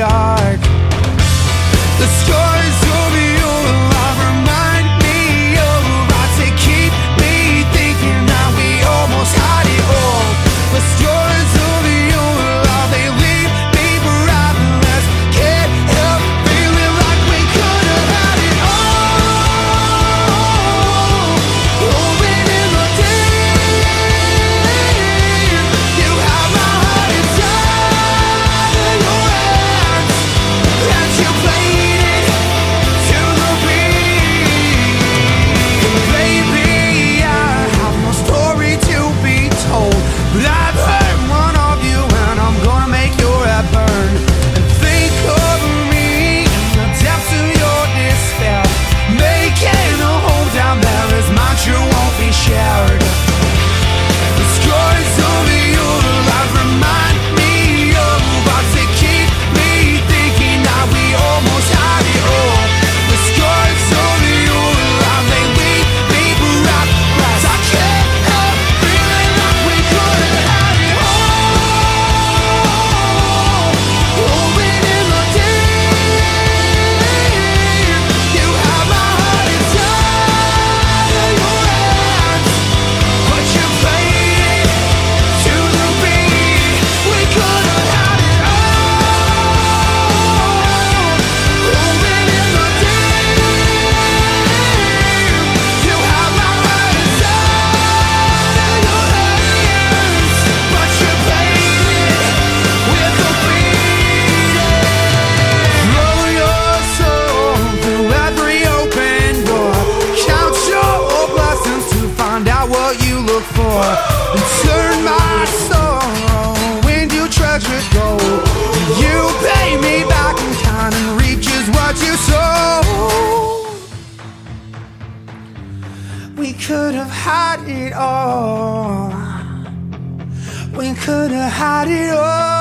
dark. and turn my sorrow you pay me back in and what you sow. We could have had it all. We could have had it all.